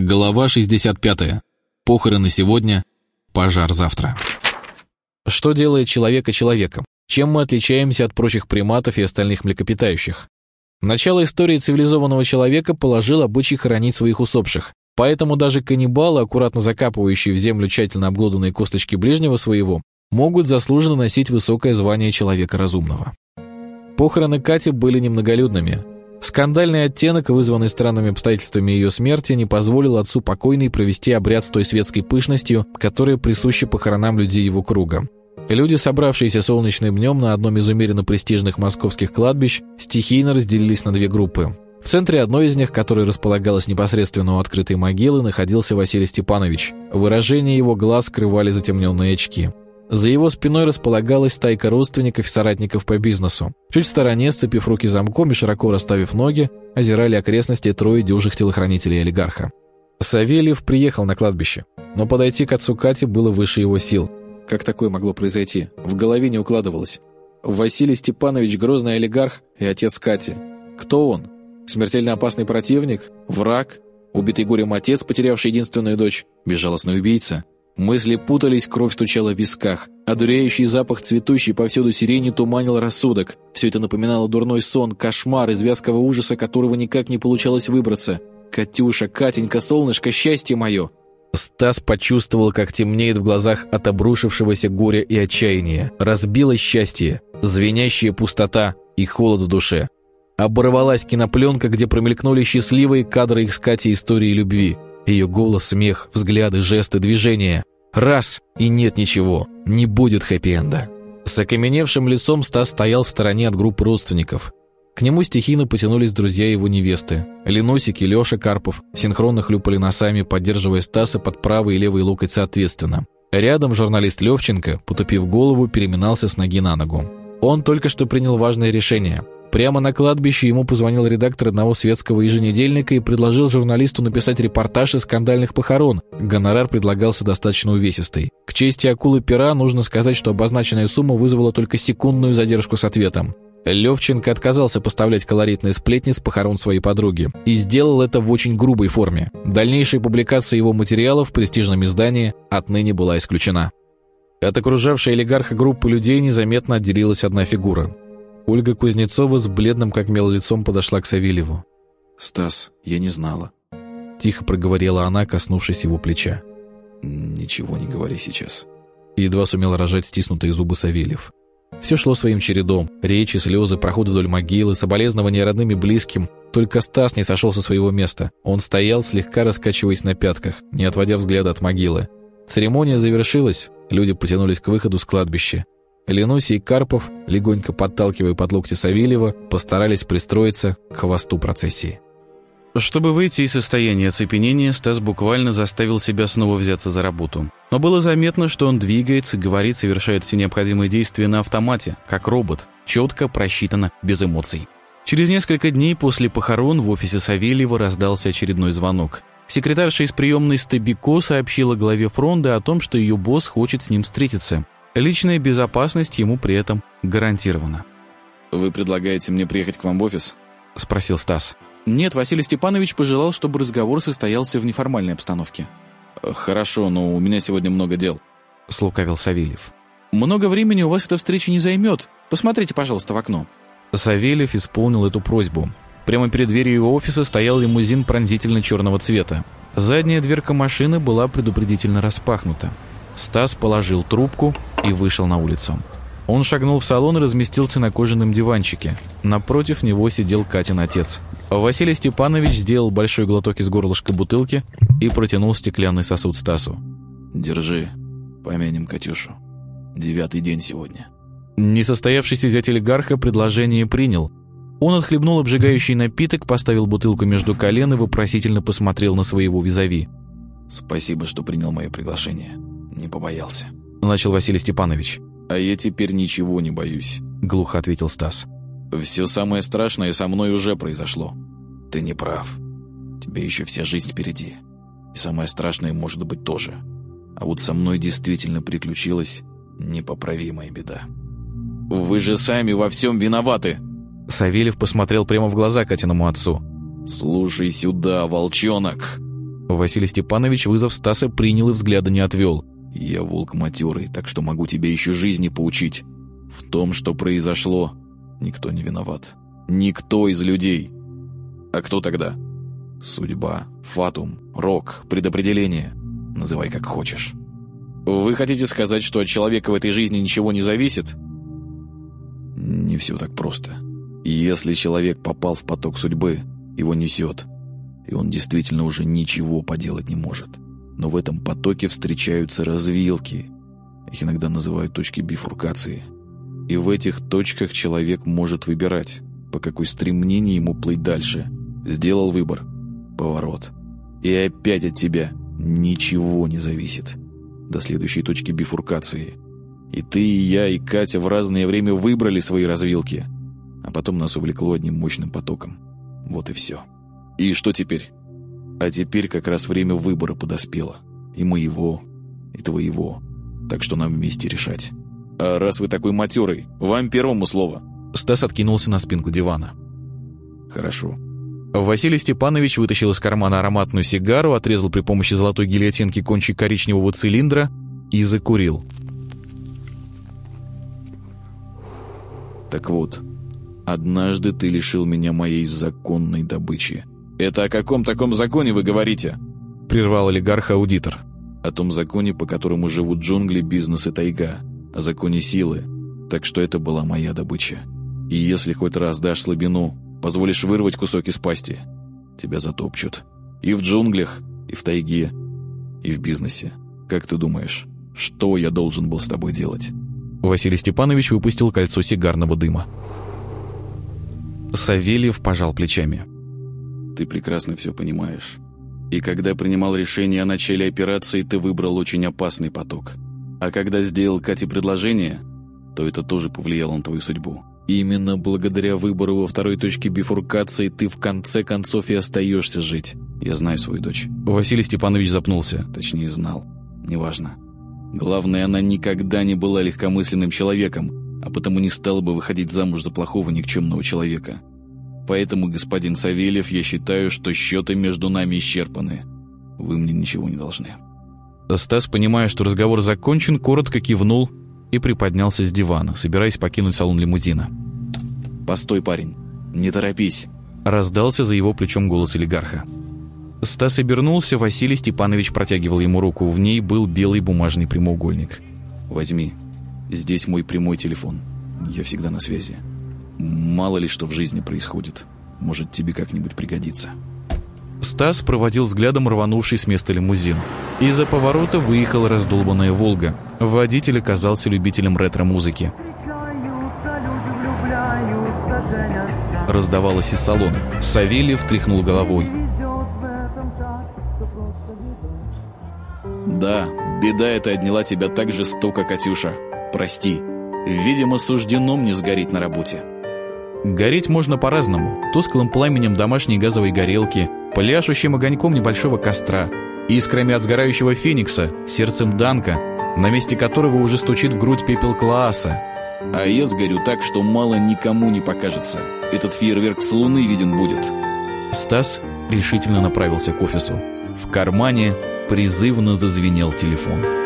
Глава 65. Похороны сегодня, пожар завтра. Что делает человека человеком? Чем мы отличаемся от прочих приматов и остальных млекопитающих? Начало истории цивилизованного человека положил обычай хоронить своих усопших. Поэтому даже каннибалы, аккуратно закапывающие в землю тщательно обглоданные косточки ближнего своего, могут заслуженно носить высокое звание человека разумного. Похороны Кати были немноголюдными. Скандальный оттенок, вызванный странными обстоятельствами ее смерти, не позволил отцу покойной провести обряд с той светской пышностью, которая присуща похоронам людей его круга. Люди, собравшиеся солнечным днем на одном из умеренно престижных московских кладбищ, стихийно разделились на две группы. В центре одной из них, которая располагалась непосредственно у открытой могилы, находился Василий Степанович. Выражение его глаз скрывали затемненные очки. За его спиной располагалась стайка родственников и соратников по бизнесу. Чуть в стороне, сцепив руки замком и широко расставив ноги, озирали окрестности трое дюжих телохранителей олигарха. Савельев приехал на кладбище, но подойти к отцу Кати было выше его сил. Как такое могло произойти? В голове не укладывалось. Василий Степанович – грозный олигарх и отец Кати. Кто он? Смертельно опасный противник? Враг? Убитый горем отец, потерявший единственную дочь? Безжалостный убийца? Мысли путались, кровь стучала в висках. Одуряющий запах цветущей повсюду сирени туманил рассудок. Все это напоминало дурной сон, кошмар из вязкого ужаса, которого никак не получалось выбраться. «Катюша, Катенька, солнышко, счастье мое!» Стас почувствовал, как темнеет в глазах от обрушившегося горя и отчаяния. Разбилось счастье, звенящая пустота и холод в душе. Оборвалась кинопленка, где промелькнули счастливые кадры их с Катей истории любви. Ее голос, смех, взгляды, жесты, движения. Раз — и нет ничего. Не будет хэппи-энда. С окаменевшим лицом Стас стоял в стороне от группы родственников. К нему стихийно потянулись друзья его невесты. Леносик и Леша Карпов синхронно хлюпали носами, поддерживая Стаса под правый и левый локоть соответственно. Рядом журналист Левченко, потупив голову, переминался с ноги на ногу. Он только что принял важное решение – Прямо на кладбище ему позвонил редактор одного светского еженедельника и предложил журналисту написать репортаж из скандальных похорон. Гонорар предлагался достаточно увесистый. К чести акулы пера нужно сказать, что обозначенная сумма вызвала только секундную задержку с ответом. Левченко отказался поставлять колоритные сплетни с похорон своей подруги и сделал это в очень грубой форме. Дальнейшая публикация его материалов в престижном издании отныне была исключена. От окружавшей олигарха группы людей незаметно отделилась одна фигура. Ольга Кузнецова с бледным как мел лицом подошла к Савельеву. «Стас, я не знала», — тихо проговорила она, коснувшись его плеча. «Ничего не говори сейчас». Едва сумел рожать стиснутые зубы Савельев. Все шло своим чередом. Речи, слезы, проход вдоль могилы, соболезнования родным и близким. Только Стас не сошел со своего места. Он стоял, слегка раскачиваясь на пятках, не отводя взгляда от могилы. Церемония завершилась, люди потянулись к выходу с кладбища. Леносий и Карпов, легонько подталкивая под локти Савельева, постарались пристроиться к хвосту процессии. Чтобы выйти из состояния оцепенения, Стас буквально заставил себя снова взяться за работу. Но было заметно, что он двигается, говорит, совершает все необходимые действия на автомате, как робот, четко, просчитано, без эмоций. Через несколько дней после похорон в офисе Савельева раздался очередной звонок. Секретарша из приемной Стабико сообщила главе фронта о том, что ее босс хочет с ним встретиться. Личная безопасность ему при этом гарантирована. «Вы предлагаете мне приехать к вам в офис?» – спросил Стас. Нет, Василий Степанович пожелал, чтобы разговор состоялся в неформальной обстановке. «Хорошо, но у меня сегодня много дел», – слукавил Савельев. «Много времени у вас эта встреча не займет. Посмотрите, пожалуйста, в окно». Савельев исполнил эту просьбу. Прямо перед дверью его офиса стоял лимузин пронзительно черного цвета. Задняя дверка машины была предупредительно распахнута. Стас положил трубку и вышел на улицу. Он шагнул в салон и разместился на кожаном диванчике. Напротив него сидел Катин отец. Василий Степанович сделал большой глоток из горлышка бутылки и протянул стеклянный сосуд Стасу. «Держи, помянем Катюшу. Девятый день сегодня». Несостоявшийся зять олигарха предложение принял. Он отхлебнул обжигающий напиток, поставил бутылку между колен и вопросительно посмотрел на своего визави. «Спасибо, что принял мое приглашение не побоялся», — начал Василий Степанович. «А я теперь ничего не боюсь», — глухо ответил Стас. «Все самое страшное со мной уже произошло. Ты не прав. Тебе еще вся жизнь впереди. И самое страшное может быть тоже. А вот со мной действительно приключилась непоправимая беда». «Вы же сами во всем виноваты!» Савельев посмотрел прямо в глаза Катиному отцу. «Слушай сюда, волчонок!» Василий Степанович вызов Стаса принял и взгляда не отвел. «Я волк матерый, так что могу тебя еще жизни поучить. В том, что произошло, никто не виноват. Никто из людей. А кто тогда? Судьба, фатум, рок, предопределение. Называй как хочешь». «Вы хотите сказать, что от человека в этой жизни ничего не зависит?» «Не все так просто. Если человек попал в поток судьбы, его несет» и он действительно уже ничего поделать не может. Но в этом потоке встречаются развилки. Их иногда называют точки бифуркации. И в этих точках человек может выбирать, по какой стремнению ему плыть дальше. Сделал выбор. Поворот. И опять от тебя ничего не зависит. До следующей точки бифуркации. И ты, и я, и Катя в разное время выбрали свои развилки. А потом нас увлекло одним мощным потоком. Вот и все. И что теперь? А теперь как раз время выбора подоспело. И моего, и твоего. Так что нам вместе решать. А раз вы такой матерый, вам первому слово. Стас откинулся на спинку дивана. Хорошо. Василий Степанович вытащил из кармана ароматную сигару, отрезал при помощи золотой гильотинки кончик коричневого цилиндра и закурил. Так вот, однажды ты лишил меня моей законной добычи. «Это о каком таком законе вы говорите?» — прервал олигарх-аудитор. «О том законе, по которому живут джунгли, бизнес и тайга. О законе силы. Так что это была моя добыча. И если хоть раз дашь слабину, позволишь вырвать кусок из пасти, тебя затопчут. И в джунглях, и в тайге, и в бизнесе. Как ты думаешь, что я должен был с тобой делать?» Василий Степанович выпустил кольцо сигарного дыма. Савельев пожал плечами ты прекрасно все понимаешь. И когда принимал решение о начале операции, ты выбрал очень опасный поток. А когда сделал Кате предложение, то это тоже повлияло на твою судьбу. Именно благодаря выбору во второй точке бифуркации ты в конце концов и остаешься жить. Я знаю свою дочь. Василий Степанович запнулся. Точнее, знал. Неважно. Главное, она никогда не была легкомысленным человеком, а потому не стала бы выходить замуж за плохого никчемного человека. Поэтому, господин Савельев, я считаю, что счеты между нами исчерпаны. Вы мне ничего не должны». Стас, понимая, что разговор закончен, коротко кивнул и приподнялся с дивана, собираясь покинуть салон лимузина. «Постой, парень, не торопись», — раздался за его плечом голос олигарха. Стас обернулся, Василий Степанович протягивал ему руку. В ней был белый бумажный прямоугольник. «Возьми. Здесь мой прямой телефон. Я всегда на связи. Мало ли что в жизни происходит. Может, тебе как-нибудь пригодится. Стас проводил взглядом рванувший с места лимузин. Из-за поворота выехала раздолбанная «Волга». Водитель оказался любителем ретро-музыки. Раздавалось из салона. Савельев тряхнул головой. «Да, беда эта отняла тебя так жестоко, Катюша. Прости. Видимо, суждено мне сгореть на работе». Гореть можно по-разному. Тусклым пламенем домашней газовой горелки, пляшущим огоньком небольшого костра, искрами от сгорающего феникса, сердцем Данка, на месте которого уже стучит в грудь пепел Клааса. А я сгорю так, что мало никому не покажется. Этот фейерверк с луны виден будет. Стас решительно направился к офису. В кармане призывно зазвенел телефон.